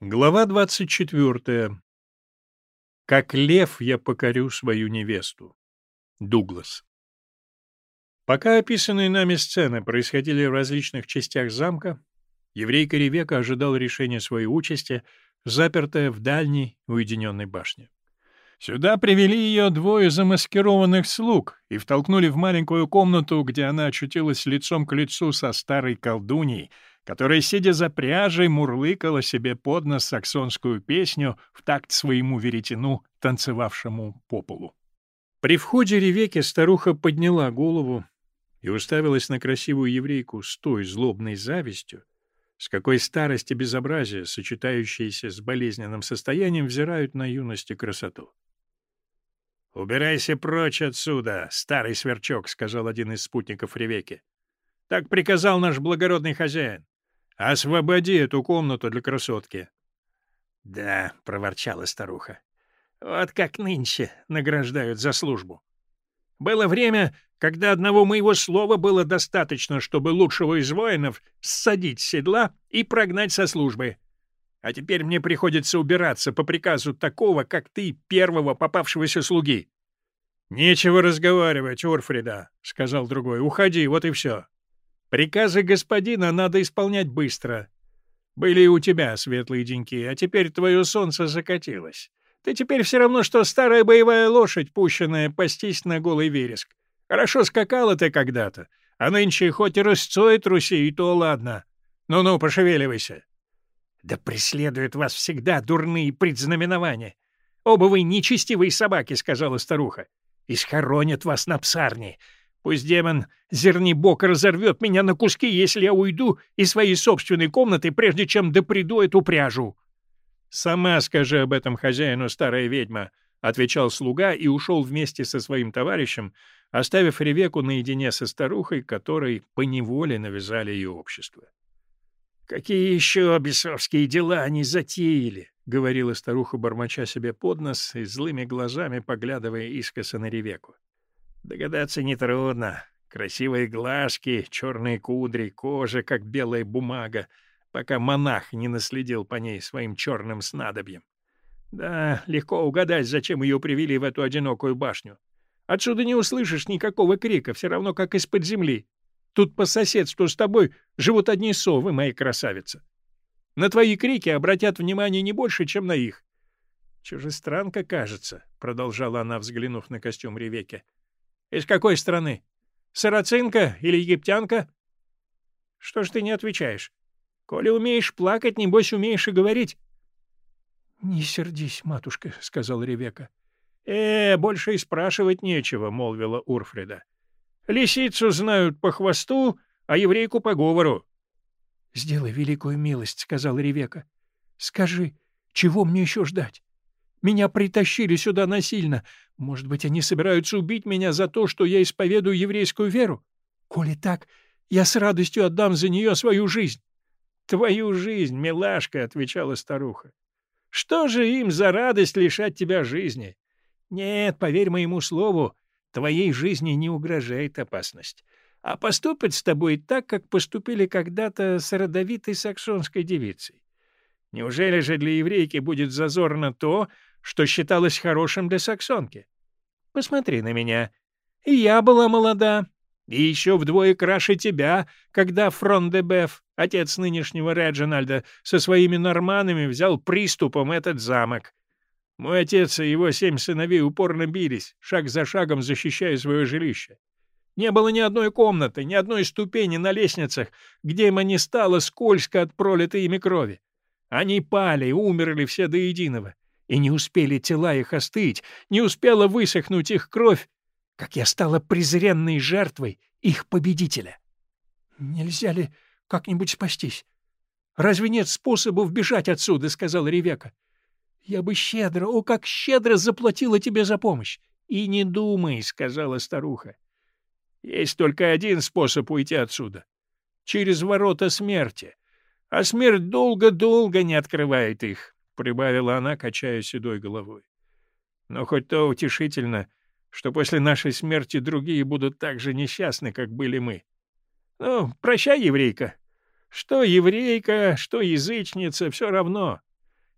Глава 24. Как лев я покорю свою невесту. Дуглас. Пока описанные нами сцены происходили в различных частях замка, еврейка Ревека ожидал решения своей участи, запертая в дальней уединенной башне. Сюда привели ее двое замаскированных слуг и втолкнули в маленькую комнату, где она очутилась лицом к лицу со старой колдуньей — которая, сидя за пряжей, мурлыкала себе под нос саксонскую песню в такт своему веретену, танцевавшему по полу. При входе Ревеки старуха подняла голову и уставилась на красивую еврейку с той злобной завистью, с какой старость и безобразие, сочетающиеся с болезненным состоянием, взирают на юность и красоту. «Убирайся прочь отсюда, старый сверчок», — сказал один из спутников Ревеки. «Так приказал наш благородный хозяин. Освободи эту комнату для красотки. — Да, — проворчала старуха, — вот как нынче награждают за службу. Было время, когда одного моего слова было достаточно, чтобы лучшего из воинов ссадить с седла и прогнать со службы. А теперь мне приходится убираться по приказу такого, как ты, первого попавшегося слуги. — Нечего разговаривать, Урфрида, — сказал другой. — Уходи, вот и все. Приказы господина надо исполнять быстро. Были и у тебя светлые деньки, а теперь твое солнце закатилось. Ты теперь все равно, что старая боевая лошадь, пущенная пастись на голый вереск. Хорошо скакала ты когда-то, а нынче хоть и рысцой труси, и то ладно. Ну-ну, пошевеливайся. Да преследуют вас всегда дурные предзнаменования. Оба вы нечестивые собаки, — сказала старуха, — и схоронят вас на псарне. Пусть демон Зернибок разорвет меня на куски, если я уйду из своей собственной комнаты, прежде чем доприду эту пряжу. — Сама скажи об этом хозяину, старая ведьма, — отвечал слуга и ушел вместе со своим товарищем, оставив Ревеку наедине со старухой, которой поневоле навязали ее общество. — Какие еще бесовские дела они затеяли? — говорила старуха, бормоча себе под нос и злыми глазами поглядывая искоса на Ревеку. Догадаться нетрудно. Красивые глазки, черные кудри, кожа, как белая бумага, пока монах не наследил по ней своим черным снадобьем. Да, легко угадать, зачем ее привели в эту одинокую башню. Отсюда не услышишь никакого крика, все равно как из-под земли. Тут по соседству с тобой живут одни совы, моя красавица. На твои крики обратят внимание не больше, чем на их. «Чужестранка, кажется», — продолжала она, взглянув на костюм Ревеки. Из какой страны? Сарацинка или египтянка? Что ж ты не отвечаешь? Коли умеешь плакать, небось умеешь и говорить. — Не сердись, матушка, — сказал Ревека. — Э, больше и спрашивать нечего, — молвила Урфрида. — Лисицу знают по хвосту, а еврейку по говору. — Сделай великую милость, — сказал Ревека. — Скажи, чего мне еще ждать? Меня притащили сюда насильно. Может быть, они собираются убить меня за то, что я исповедую еврейскую веру? Коли так, я с радостью отдам за нее свою жизнь. — Твою жизнь, милашка, — отвечала старуха. — Что же им за радость лишать тебя жизни? Нет, поверь моему слову, твоей жизни не угрожает опасность. А поступят с тобой так, как поступили когда-то с родовитой саксонской девицей. Неужели же для еврейки будет зазорно то, что считалось хорошим для саксонки. Посмотри на меня. И я была молода, и еще вдвое краше тебя, когда Фрон де Беф, отец нынешнего Реджинальда, со своими норманами взял приступом этот замок. Мой отец и его семь сыновей упорно бились, шаг за шагом защищая свое жилище. Не было ни одной комнаты, ни одной ступени на лестницах, где им не стало скользко от пролитой ими крови. Они пали умерли все до единого и не успели тела их остыть, не успела высохнуть их кровь, как я стала презренной жертвой их победителя. Нельзя ли как-нибудь спастись? Разве нет способов бежать отсюда, — сказал Ревека. Я бы щедро, о, как щедро заплатила тебе за помощь. И не думай, — сказала старуха. Есть только один способ уйти отсюда. Через ворота смерти. А смерть долго-долго не открывает их прибавила она, качая седой головой. Но хоть то утешительно, что после нашей смерти другие будут так же несчастны, как были мы. Ну, прощай, еврейка. Что еврейка, что язычница, все равно.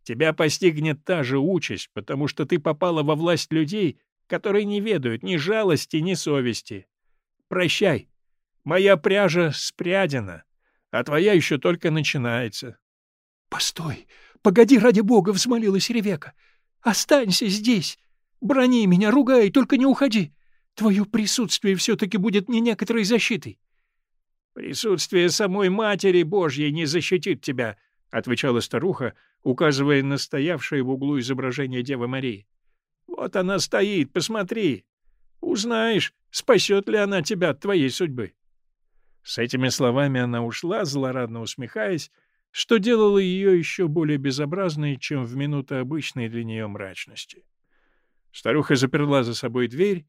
тебя постигнет та же участь, потому что ты попала во власть людей, которые не ведают ни жалости, ни совести. Прощай. Моя пряжа спрядена, а твоя еще только начинается. — Постой! Погоди, ради бога! — взмолилась Ревека. — Останься здесь! Брони меня, ругай, только не уходи! Твое присутствие все-таки будет мне некоторой защитой. — Присутствие самой Матери Божьей не защитит тебя, — отвечала старуха, указывая на стоявшее в углу изображение Девы Марии. — Вот она стоит, посмотри. Узнаешь, спасет ли она тебя от твоей судьбы. С этими словами она ушла, злорадно усмехаясь, что делало ее еще более безобразной, чем в минуты обычной для нее мрачности. Старуха заперла за собой дверь,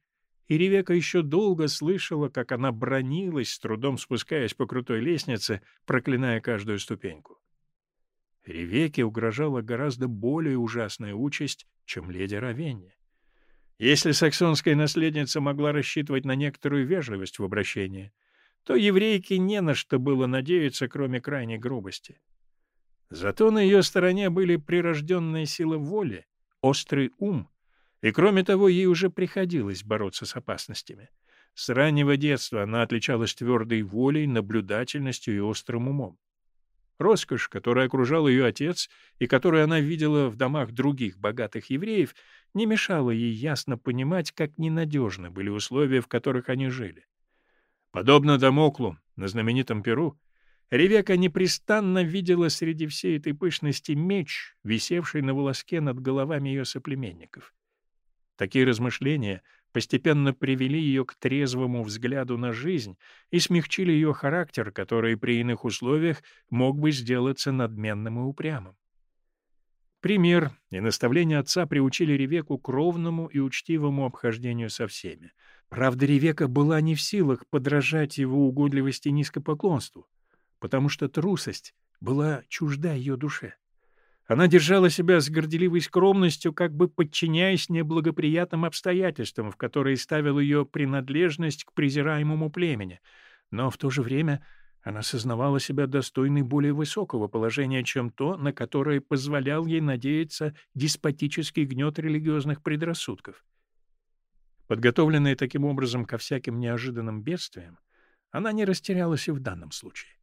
и Ревека еще долго слышала, как она бронилась, с трудом спускаясь по крутой лестнице, проклиная каждую ступеньку. Ревеке угрожала гораздо более ужасная участь, чем леди Равенни. Если саксонская наследница могла рассчитывать на некоторую вежливость в обращении, то еврейке не на что было надеяться, кроме крайней грубости. Зато на ее стороне были прирожденная сила воли, острый ум, и, кроме того, ей уже приходилось бороться с опасностями. С раннего детства она отличалась твердой волей, наблюдательностью и острым умом. Роскошь, которая окружал ее отец и которую она видела в домах других богатых евреев, не мешала ей ясно понимать, как ненадежны были условия, в которых они жили. Подобно Дамоклу на знаменитом Перу, Ревека непрестанно видела среди всей этой пышности меч, висевший на волоске над головами ее соплеменников. Такие размышления постепенно привели ее к трезвому взгляду на жизнь и смягчили ее характер, который при иных условиях мог бы сделаться надменным и упрямым. Пример и наставления отца приучили Ревеку к ровному и учтивому обхождению со всеми. Правда, Ревека была не в силах подражать его угодливости и низкопоклонству, потому что трусость была чужда ее душе. Она держала себя с горделивой скромностью, как бы подчиняясь неблагоприятным обстоятельствам, в которые ставила ее принадлежность к презираемому племени, но в то же время она сознавала себя достойной более высокого положения, чем то, на которое позволял ей надеяться деспотический гнет религиозных предрассудков. Подготовленная таким образом ко всяким неожиданным бедствиям, она не растерялась и в данном случае.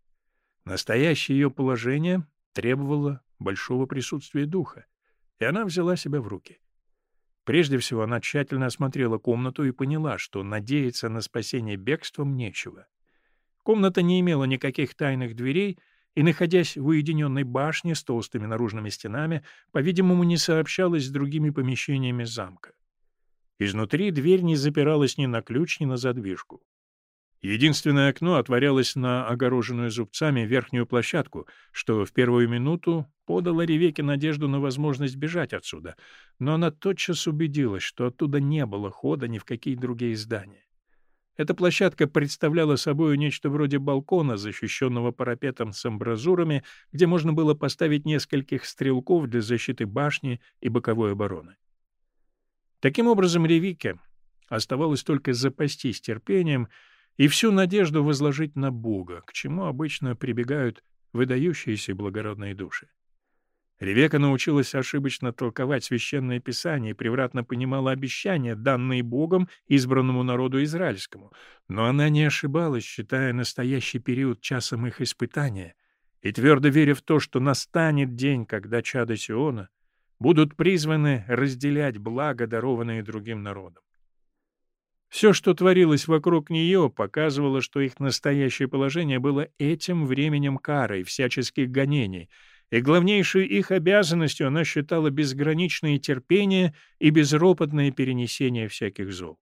Настоящее ее положение требовало большого присутствия духа, и она взяла себя в руки. Прежде всего, она тщательно осмотрела комнату и поняла, что надеяться на спасение бегством нечего. Комната не имела никаких тайных дверей, и, находясь в уединенной башне с толстыми наружными стенами, по-видимому, не сообщалась с другими помещениями замка. Изнутри дверь не запиралась ни на ключ, ни на задвижку. Единственное окно отворялось на огороженную зубцами верхнюю площадку, что в первую минуту подало Ревеке надежду на возможность бежать отсюда, но она тотчас убедилась, что оттуда не было хода ни в какие другие здания. Эта площадка представляла собой нечто вроде балкона, защищенного парапетом с амбразурами, где можно было поставить нескольких стрелков для защиты башни и боковой обороны. Таким образом, Ревике оставалось только запастись терпением и всю надежду возложить на Бога, к чему обычно прибегают выдающиеся благородные души. Ревека научилась ошибочно толковать священное писание и превратно понимала обещания, данные Богом избранному народу израильскому, но она не ошибалась, считая настоящий период часом их испытания, и твердо веря в то, что настанет день, когда чада Сиона будут призваны разделять благо, дарованные другим народам. Все, что творилось вокруг нее, показывало, что их настоящее положение было этим временем кары и всяческих гонений, и главнейшей их обязанностью она считала безграничное терпение и безропотное перенесение всяких зол.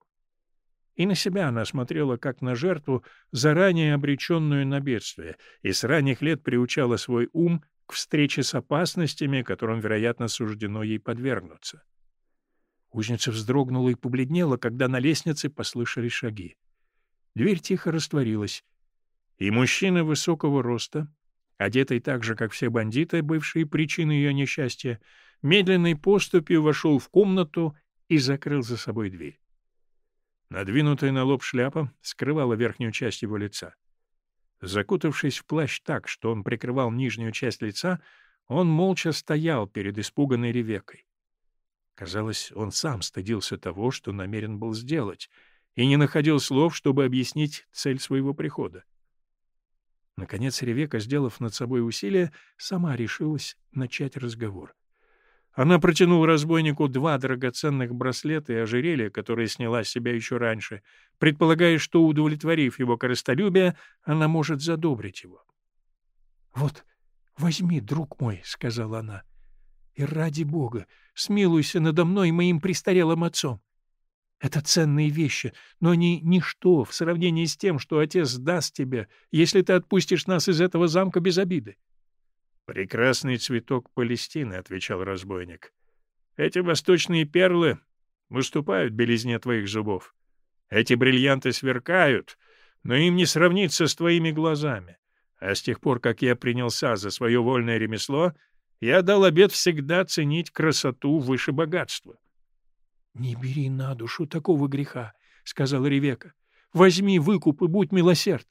И на себя она смотрела как на жертву, заранее обреченную на бедствие, и с ранних лет приучала свой ум к встрече с опасностями, которым, вероятно, суждено ей подвергнуться. Узница вздрогнула и побледнела, когда на лестнице послышались шаги. Дверь тихо растворилась, и мужчина высокого роста, одетый так же, как все бандиты, бывшие причиной ее несчастья, медленной поступью вошел в комнату и закрыл за собой дверь. Надвинутая на лоб шляпа скрывала верхнюю часть его лица. Закутавшись в плащ так, что он прикрывал нижнюю часть лица, Он молча стоял перед испуганной Ревекой. Казалось, он сам стыдился того, что намерен был сделать, и не находил слов, чтобы объяснить цель своего прихода. Наконец Ревека, сделав над собой усилие, сама решилась начать разговор. Она протянула разбойнику два драгоценных браслета и ожерелья, которые сняла с себя еще раньше, предполагая, что, удовлетворив его корыстолюбие, она может задобрить его. — Вот, возьми, друг мой, — сказала она, — и ради бога, смилуйся надо мной моим престарелым отцом. Это ценные вещи, но они ничто в сравнении с тем, что отец даст тебе, если ты отпустишь нас из этого замка без обиды. «Прекрасный цветок Палестины», — отвечал разбойник. «Эти восточные перлы выступают белизне твоих зубов. Эти бриллианты сверкают, но им не сравниться с твоими глазами. А с тех пор, как я принялся за свое вольное ремесло, я дал обет всегда ценить красоту выше богатства». «Не бери на душу такого греха», — сказала Ревека. «Возьми выкуп и будь милосерд.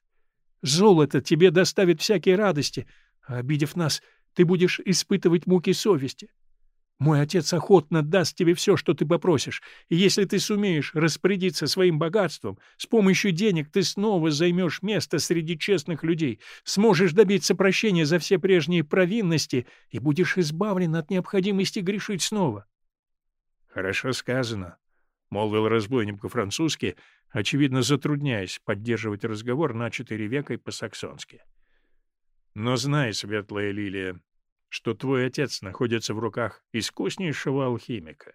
Золото тебе доставит всякие радости, обидев нас, ты будешь испытывать муки совести. Мой отец охотно даст тебе все, что ты попросишь, и если ты сумеешь распорядиться своим богатством, с помощью денег ты снова займешь место среди честных людей, сможешь добиться прощения за все прежние провинности и будешь избавлен от необходимости грешить снова. — Хорошо сказано, — молвил разбойник по-французски, очевидно затрудняясь поддерживать разговор, начатый Ревекой по-саксонски. — но знай, светлая лилия, что твой отец находится в руках искуснейшего алхимика.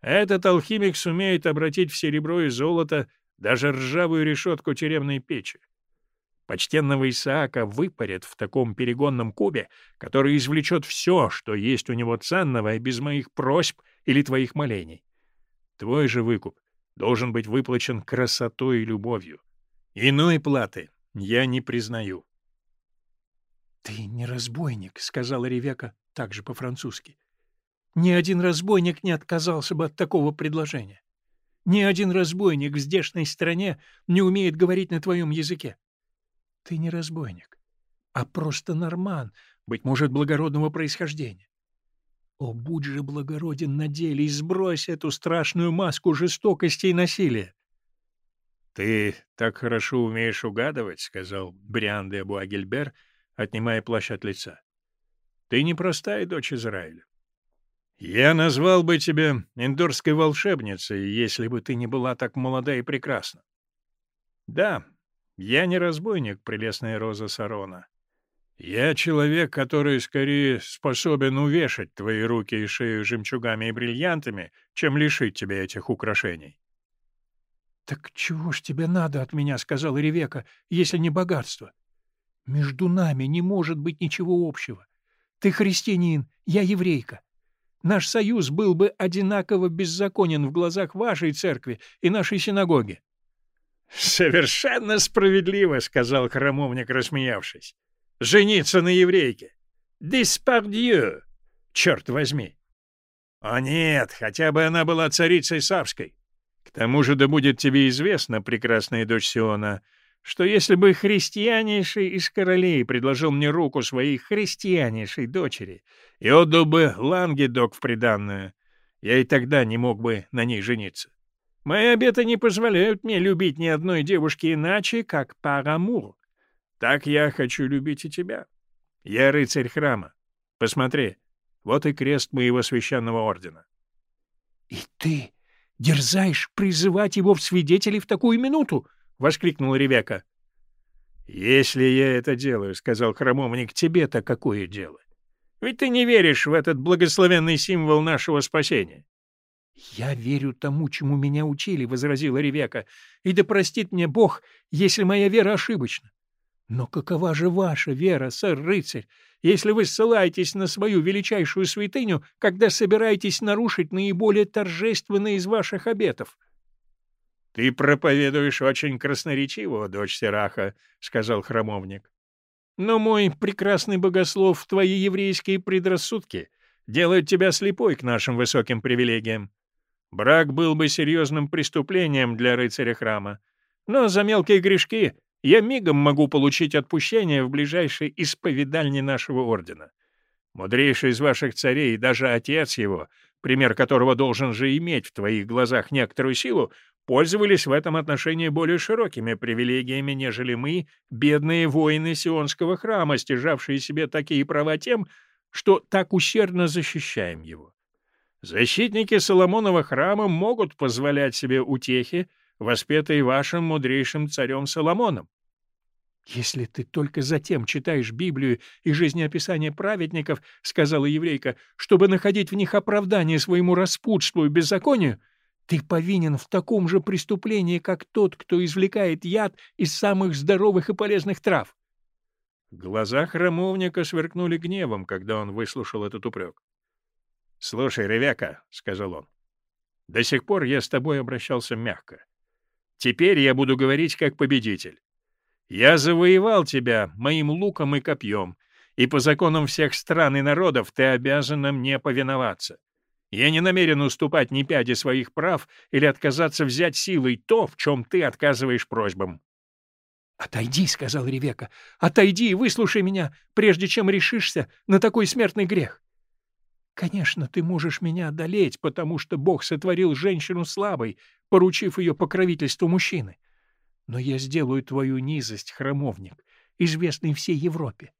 Этот алхимик сумеет обратить в серебро и золото даже ржавую решетку тюремной печи. Почтенного Исаака выпарят в таком перегонном кубе, который извлечет все, что есть у него ценного, и без моих просьб или твоих молений. Твой же выкуп должен быть выплачен красотой и любовью. Иной платы я не признаю. — Ты не разбойник, — сказала Ревека также по-французски. — Ни один разбойник не отказался бы от такого предложения. Ни один разбойник в здешней стране не умеет говорить на твоем языке. Ты не разбойник, а просто норман, быть может, благородного происхождения. О, будь же благороден на деле и сбрось эту страшную маску жестокости и насилия. — Ты так хорошо умеешь угадывать, — сказал Бриан де Буагельбер, — отнимая плащ от лица. «Ты непростая дочь Израиля. Я назвал бы тебя индорской волшебницей, если бы ты не была так молода и прекрасна. Да, я не разбойник, прелестная Роза Сарона. Я человек, который скорее способен увешать твои руки и шею жемчугами и бриллиантами, чем лишить тебя этих украшений. — Так чего ж тебе надо от меня, — сказала Ревека, — если не богатство? Между нами не может быть ничего общего. Ты христианин, я еврейка. Наш союз был бы одинаково беззаконен в глазах вашей церкви и нашей синагоги. — Совершенно справедливо, — сказал храмовник, рассмеявшись. — Жениться на еврейке. Диспардью, черт возьми. — О нет, хотя бы она была царицей Савской. К тому же да будет тебе известно, прекрасная дочь Сиона, — что если бы христианейший из королей предложил мне руку своей христианейшей дочери и отдал бы Лангедок в приданную, я и тогда не мог бы на ней жениться. Мои обеты не позволяют мне любить ни одной девушки иначе, как Парамур. Так я хочу любить и тебя. Я рыцарь храма. Посмотри, вот и крест моего священного ордена. — И ты дерзаешь призывать его в свидетели в такую минуту? Воскликнула Ревека. «Если я это делаю, — сказал храмовник, — тебе-то какое дело? Ведь ты не веришь в этот благословенный символ нашего спасения». «Я верю тому, чему меня учили», — возразила Ревека, — «и да простит мне Бог, если моя вера ошибочна. Но какова же ваша вера, сэр-рыцарь, если вы ссылаетесь на свою величайшую святыню, когда собираетесь нарушить наиболее торжественный из ваших обетов?» — Ты проповедуешь очень красноречиво, дочь Сераха, — сказал храмовник. — Но мой прекрасный богослов, твои еврейские предрассудки делают тебя слепой к нашим высоким привилегиям. Брак был бы серьезным преступлением для рыцаря храма. Но за мелкие грешки я мигом могу получить отпущение в ближайшей исповедальне нашего ордена. Мудрейший из ваших царей даже отец его, пример которого должен же иметь в твоих глазах некоторую силу, пользовались в этом отношении более широкими привилегиями, нежели мы, бедные воины Сионского храма, стяжавшие себе такие права тем, что так усердно защищаем его. Защитники Соломонова храма могут позволять себе утехи, воспетые вашим мудрейшим царем Соломоном. «Если ты только затем читаешь Библию и жизнеописание праведников, — сказала еврейка, — чтобы находить в них оправдание своему распутству и беззаконию, ты повинен в таком же преступлении, как тот, кто извлекает яд из самых здоровых и полезных трав». Глаза храмовника сверкнули гневом, когда он выслушал этот упрек. — Слушай, Ревека, — сказал он, — до сих пор я с тобой обращался мягко. Теперь я буду говорить как победитель. Я завоевал тебя моим луком и копьем, и по законам всех стран и народов ты обязана мне повиноваться. Я не намерен уступать ни пяди своих прав или отказаться взять силой то, в чем ты отказываешь просьбам. «Отойди», — сказал Ревека, — «отойди и выслушай меня, прежде чем решишься на такой смертный грех. Конечно, ты можешь меня одолеть, потому что Бог сотворил женщину слабой, поручив ее покровительству мужчины. Но я сделаю твою низость, храмовник, известный всей Европе.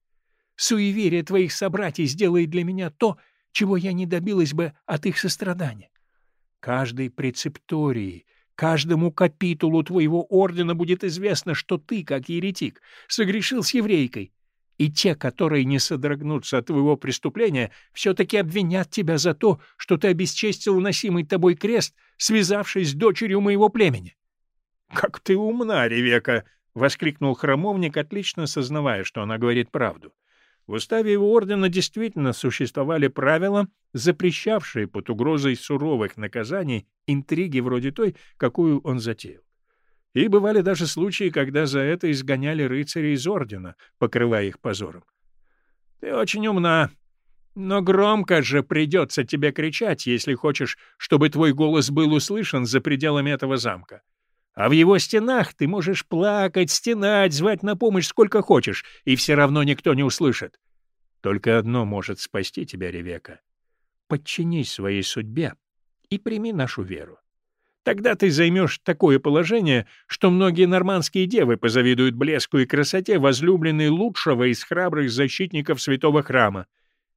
Суеверие твоих собратьев сделает для меня то, чего я не добилась бы от их сострадания. Каждой прецептории, каждому капитулу твоего ордена будет известно, что ты, как еретик, согрешил с еврейкой, и те, которые не содрогнутся от твоего преступления, все-таки обвинят тебя за то, что ты обесчестил носимый тобой крест, связавшись с дочерью моего племени. — Как ты умна, Ревека! — воскликнул храмовник, отлично сознавая, что она говорит правду. В уставе его ордена действительно существовали правила, запрещавшие под угрозой суровых наказаний интриги вроде той, какую он затеял. И бывали даже случаи, когда за это изгоняли рыцарей из ордена, покрывая их позором. Ты очень умна, но громко же придется тебе кричать, если хочешь, чтобы твой голос был услышан за пределами этого замка. А в его стенах ты можешь плакать, стенать, звать на помощь сколько хочешь, и все равно никто не услышит. Только одно может спасти тебя, Ревека. Подчинись своей судьбе и прими нашу веру. Тогда ты займешь такое положение, что многие нормандские девы позавидуют блеску и красоте возлюбленной лучшего из храбрых защитников святого храма.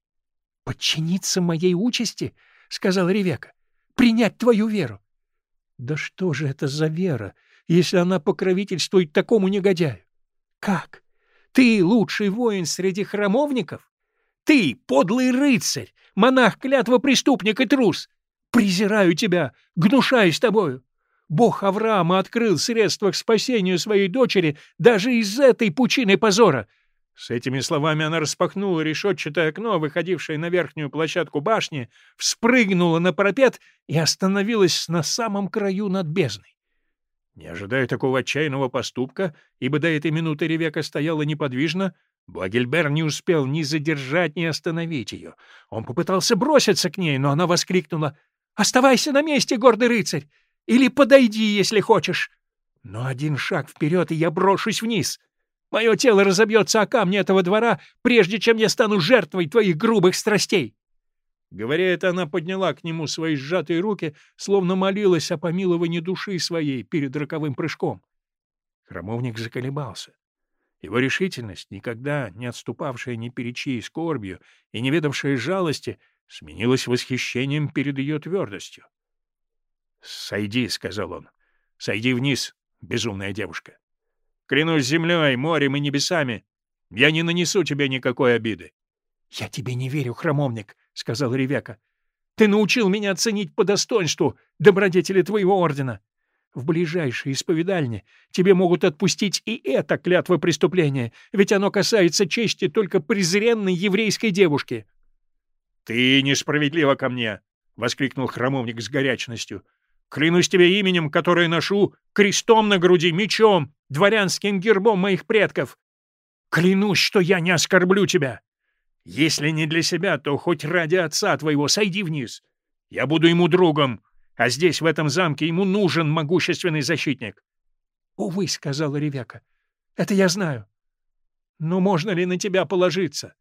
— Подчиниться моей участи? — сказал Ревека. — Принять твою веру. Да что же это за вера, если она покровительствует такому негодяю? Как? Ты лучший воин среди храмовников? Ты, подлый рыцарь, монах клятва преступник и трус! Презираю тебя, гнушаюсь тобою. Бог Авраама открыл средства к спасению своей дочери даже из этой пучины позора. С этими словами она распахнула решетчатое окно, выходившее на верхнюю площадку башни, вспрыгнула на парапет и остановилась на самом краю над бездной. Не ожидая такого отчаянного поступка, ибо до этой минуты Ревека стояла неподвижно, Благельбер не успел ни задержать, ни остановить ее. Он попытался броситься к ней, но она воскликнула Оставайся на месте, гордый рыцарь! Или подойди, если хочешь. Но один шаг вперед, и я брошусь вниз. Мое тело разобьется о камни этого двора, прежде чем я стану жертвой твоих грубых страстей. Говоря это, она подняла к нему свои сжатые руки, словно молилась о помиловании души своей перед роковым прыжком. Хромовник заколебался. Его решительность, никогда не отступавшая ни перед чьей скорбью и не ведавшая жалости, сменилось восхищением перед ее твердостью. «Сойди», — сказал он, — «сойди вниз, безумная девушка. Клянусь землей, морем и небесами, я не нанесу тебе никакой обиды». «Я тебе не верю, храмовник», — сказал Ревека. «Ты научил меня оценить по достоинству добродетели твоего ордена. В ближайшей исповедальне тебе могут отпустить и это клятво преступления, ведь оно касается чести только презренной еврейской девушки». «Ты несправедлива ко мне!» — воскликнул храмовник с горячностью. «Клянусь тебе именем, которое ношу, крестом на груди, мечом, дворянским гербом моих предков. Клянусь, что я не оскорблю тебя. Если не для себя, то хоть ради отца твоего сойди вниз. Я буду ему другом, а здесь, в этом замке, ему нужен могущественный защитник». «Увы», — сказала Ревека, — «это я знаю. Но можно ли на тебя положиться?»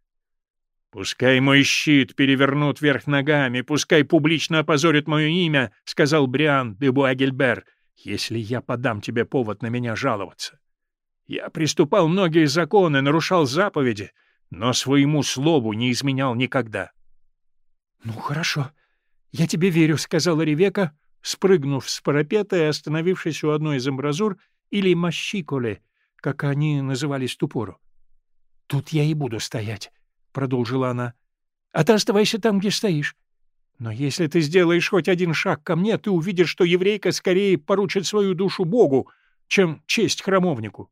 «Пускай мой щит перевернут вверх ногами, пускай публично опозорят мое имя», — сказал Бриан де Буагельбер, «если я подам тебе повод на меня жаловаться. Я приступал многие законы, нарушал заповеди, но своему слову не изменял никогда». «Ну, хорошо, я тебе верю», — сказала Ревека, спрыгнув с парапета и остановившись у одной из амбразур или мащиколе, как они назывались ту пору. «Тут я и буду стоять», — продолжила она. «А ты оставайся там, где стоишь. Но если ты сделаешь хоть один шаг ко мне, ты увидишь, что еврейка скорее поручит свою душу Богу, чем честь храмовнику».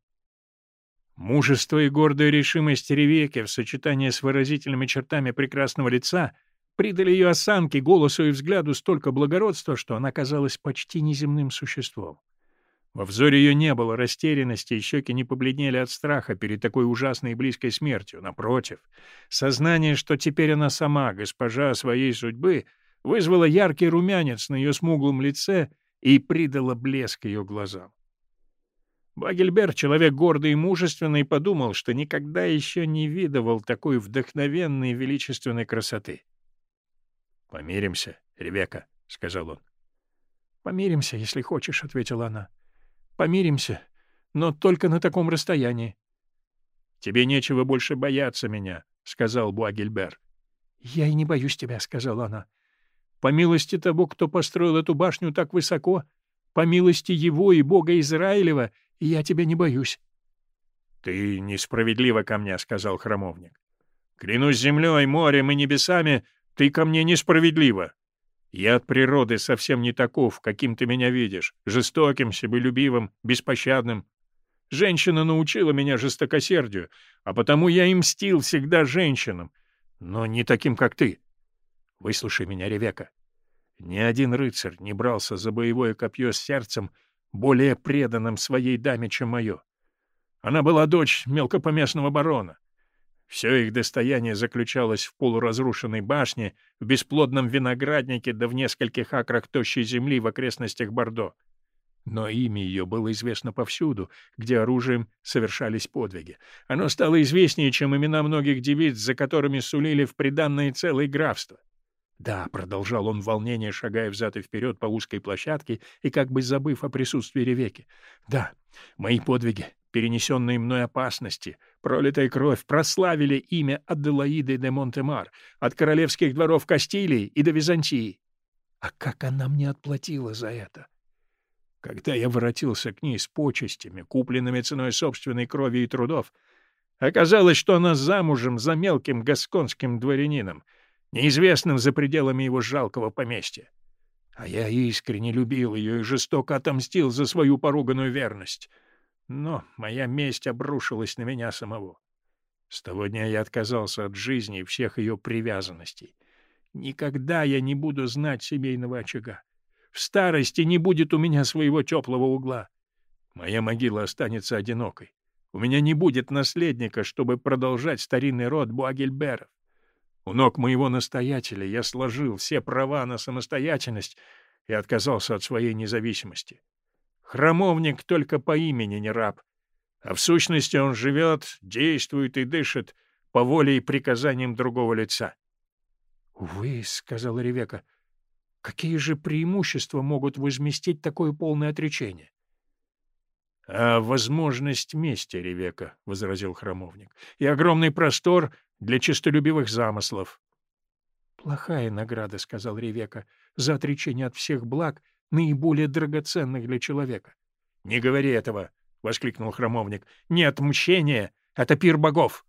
Мужество и гордая решимость Ревеки в сочетании с выразительными чертами прекрасного лица придали ее осанке, голосу и взгляду столько благородства, что она казалась почти неземным существом. Во взоре ее не было растерянности, и щеки не побледнели от страха перед такой ужасной и близкой смертью. Напротив, сознание, что теперь она сама, госпожа своей судьбы, вызвало яркий румянец на ее смуглом лице и придало блеск ее глазам. Багельбер, человек гордый и мужественный, подумал, что никогда еще не видывал такой вдохновенной и величественной красоты. «Помиримся, Ревека», — сказал он. «Помиримся, если хочешь», — ответила она. Помиримся, но только на таком расстоянии. — Тебе нечего больше бояться меня, — сказал Буагельбер. — Я и не боюсь тебя, — сказала она. — По милости того, кто построил эту башню так высоко, по милости его и Бога Израилева, я тебя не боюсь. — Ты несправедлива ко мне, — сказал храмовник. — Клянусь землей, морем и небесами, ты ко мне несправедлива. Я от природы совсем не таков, каким ты меня видишь, жестоким, себелюбивым, беспощадным. Женщина научила меня жестокосердию, а потому я и мстил всегда женщинам, но не таким, как ты. Выслушай меня, Ревека. Ни один рыцарь не брался за боевое копье с сердцем, более преданным своей даме, чем мое. Она была дочь мелкопоместного барона. Все их достояние заключалось в полуразрушенной башне, в бесплодном винограднике да в нескольких акрах тощей земли в окрестностях Бордо. Но имя ее было известно повсюду, где оружием совершались подвиги. Оно стало известнее, чем имена многих девиц, за которыми сулили в приданное целое графство. Да, — продолжал он в волнении, шагая взад и вперед по узкой площадке и как бы забыв о присутствии Ревеки. — Да, мои подвиги, перенесенные мной опасности, пролитая кровь прославили имя Аделаиды де Монтемар от королевских дворов Кастилии и до Византии. А как она мне отплатила за это? Когда я воротился к ней с почестями, купленными ценой собственной крови и трудов, оказалось, что она замужем за мелким гасконским дворянином, неизвестным за пределами его жалкого поместья. А я искренне любил ее и жестоко отомстил за свою поруганную верность. Но моя месть обрушилась на меня самого. С того дня я отказался от жизни и всех ее привязанностей. Никогда я не буду знать семейного очага. В старости не будет у меня своего теплого угла. Моя могила останется одинокой. У меня не будет наследника, чтобы продолжать старинный род Буагельберов. У ног моего настоятеля я сложил все права на самостоятельность и отказался от своей независимости. Храмовник только по имени не раб, а в сущности он живет, действует и дышит по воле и приказаниям другого лица. — Увы, — сказала Ревека, — какие же преимущества могут возместить такое полное отречение? — А возможность мести, Ревека, — возразил храмовник, — и огромный простор для честолюбивых замыслов. — Плохая награда, — сказал Ревека, — за отречение от всех благ наиболее драгоценных для человека. — Не говори этого! — воскликнул храмовник. — Нет мщения! Это пир богов!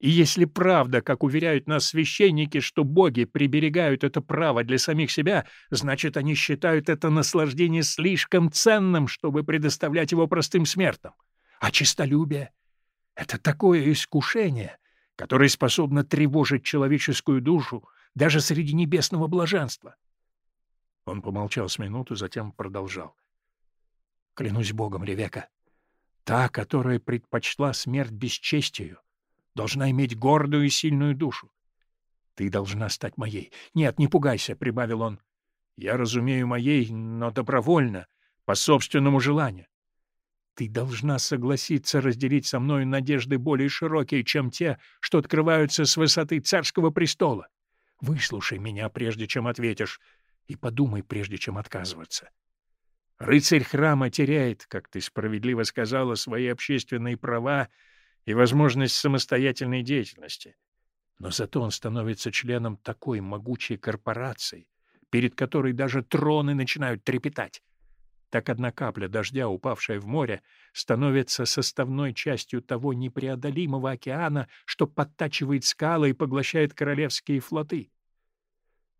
И если правда, как уверяют нас священники, что боги приберегают это право для самих себя, значит, они считают это наслаждение слишком ценным, чтобы предоставлять его простым смертным. А честолюбие — это такое искушение, которое способно тревожить человеческую душу даже среди небесного блаженства. Он помолчал с минуту, затем продолжал. — Клянусь Богом, Ревека, та, которая предпочла смерть бесчестию, должна иметь гордую и сильную душу. Ты должна стать моей. Нет, не пугайся, — прибавил он. Я разумею моей, но добровольно, по собственному желанию. Ты должна согласиться разделить со мной надежды более широкие, чем те, что открываются с высоты царского престола. Выслушай меня, прежде чем ответишь, и подумай, прежде чем отказываться. Рыцарь храма теряет, как ты справедливо сказала, свои общественные права и возможность самостоятельной деятельности. Но зато он становится членом такой могучей корпорации, перед которой даже троны начинают трепетать. Так одна капля дождя, упавшая в море, становится составной частью того непреодолимого океана, что подтачивает скалы и поглощает королевские флоты.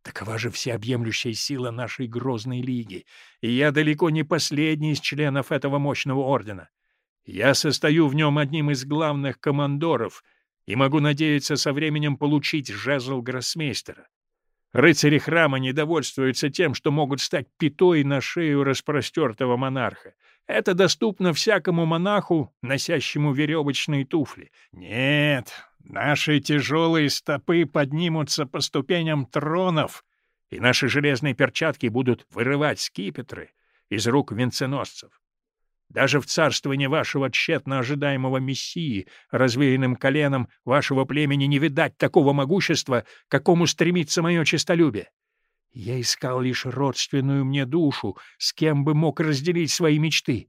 Такова же всеобъемлющая сила нашей грозной лиги, и я далеко не последний из членов этого мощного ордена. Я состою в нем одним из главных командоров и могу надеяться со временем получить жезл гроссмейстера. Рыцари храма недовольствуются тем, что могут стать пятой на шею распростертого монарха. Это доступно всякому монаху, носящему веревочные туфли. Нет, наши тяжелые стопы поднимутся по ступеням тронов, и наши железные перчатки будут вырывать скипетры из рук венценосцев. Даже в царствовании вашего тщетно ожидаемого мессии, развеянным коленом вашего племени, не видать такого могущества, какому стремится мое честолюбие. Я искал лишь родственную мне душу, с кем бы мог разделить свои мечты.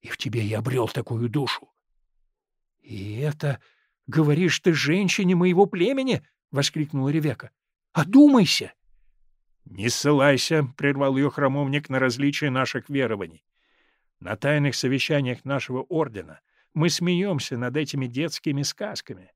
И в тебе я обрел такую душу. — И это, говоришь ты, женщине моего племени? — воскликнула Ревека. — Одумайся! — Не ссылайся, — прервал ее храмовник, — на различия наших верований. На тайных совещаниях нашего ордена мы смеемся над этими детскими сказками.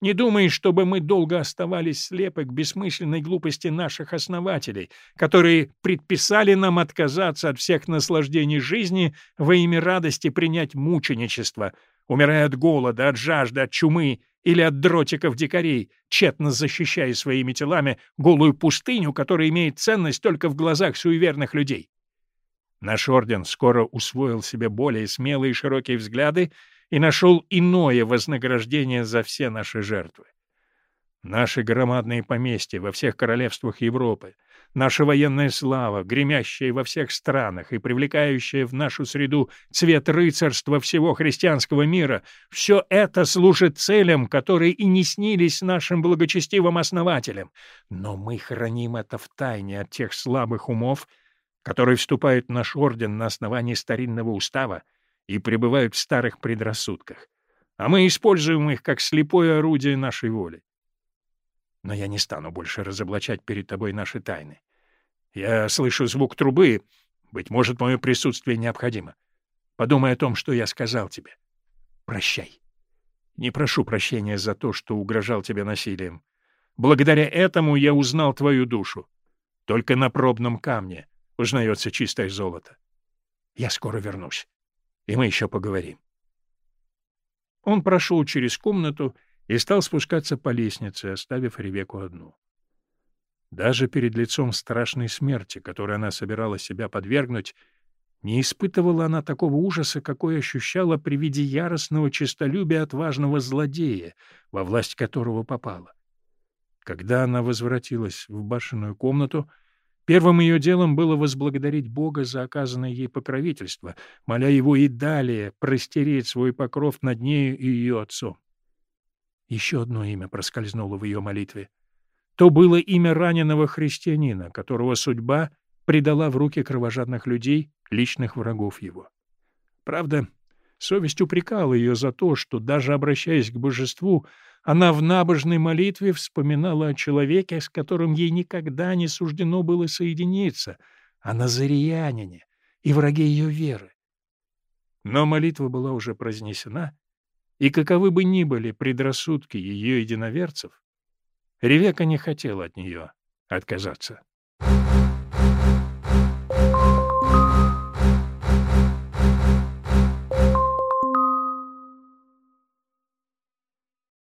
Не думай, чтобы мы долго оставались слепы к бессмысленной глупости наших основателей, которые предписали нам отказаться от всех наслаждений жизни во имя радости принять мученичество, умирая от голода, от жажды, от чумы или от дротиков дикарей, тщетно защищая своими телами голую пустыню, которая имеет ценность только в глазах суеверных людей. Наш орден скоро усвоил себе более смелые и широкие взгляды и нашел иное вознаграждение за все наши жертвы. Наши громадные поместья во всех королевствах Европы, наша военная слава, гремящая во всех странах и привлекающая в нашу среду цвет рыцарства всего христианского мира, все это служит целям, которые и не снились нашим благочестивым основателям. Но мы храним это в тайне от тех слабых умов, которые вступают в наш орден на основании старинного устава и пребывают в старых предрассудках, а мы используем их как слепое орудие нашей воли. Но я не стану больше разоблачать перед тобой наши тайны. Я слышу звук трубы, быть может, мое присутствие необходимо. Подумай о том, что я сказал тебе. Прощай. Не прошу прощения за то, что угрожал тебе насилием. Благодаря этому я узнал твою душу. Только на пробном камне — узнается чистое золото. Я скоро вернусь, и мы еще поговорим. Он прошел через комнату и стал спускаться по лестнице, оставив Ревеку одну. Даже перед лицом страшной смерти, которой она собиралась себя подвергнуть, не испытывала она такого ужаса, какой ощущала при виде яростного честолюбия отважного злодея, во власть которого попала. Когда она возвратилась в башенную комнату, Первым ее делом было возблагодарить Бога за оказанное ей покровительство, моля его и далее простереть свой покров над нею и ее отцом. Еще одно имя проскользнуло в ее молитве. То было имя раненого христианина, которого судьба предала в руки кровожадных людей, личных врагов его. Правда, совесть упрекала ее за то, что, даже обращаясь к божеству, она в набожной молитве вспоминала о человеке, с которым ей никогда не суждено было соединиться, о назариянине и враге ее веры. Но молитва была уже произнесена, и каковы бы ни были предрассудки ее единоверцев, Ревека не хотела от нее отказаться. Thank you.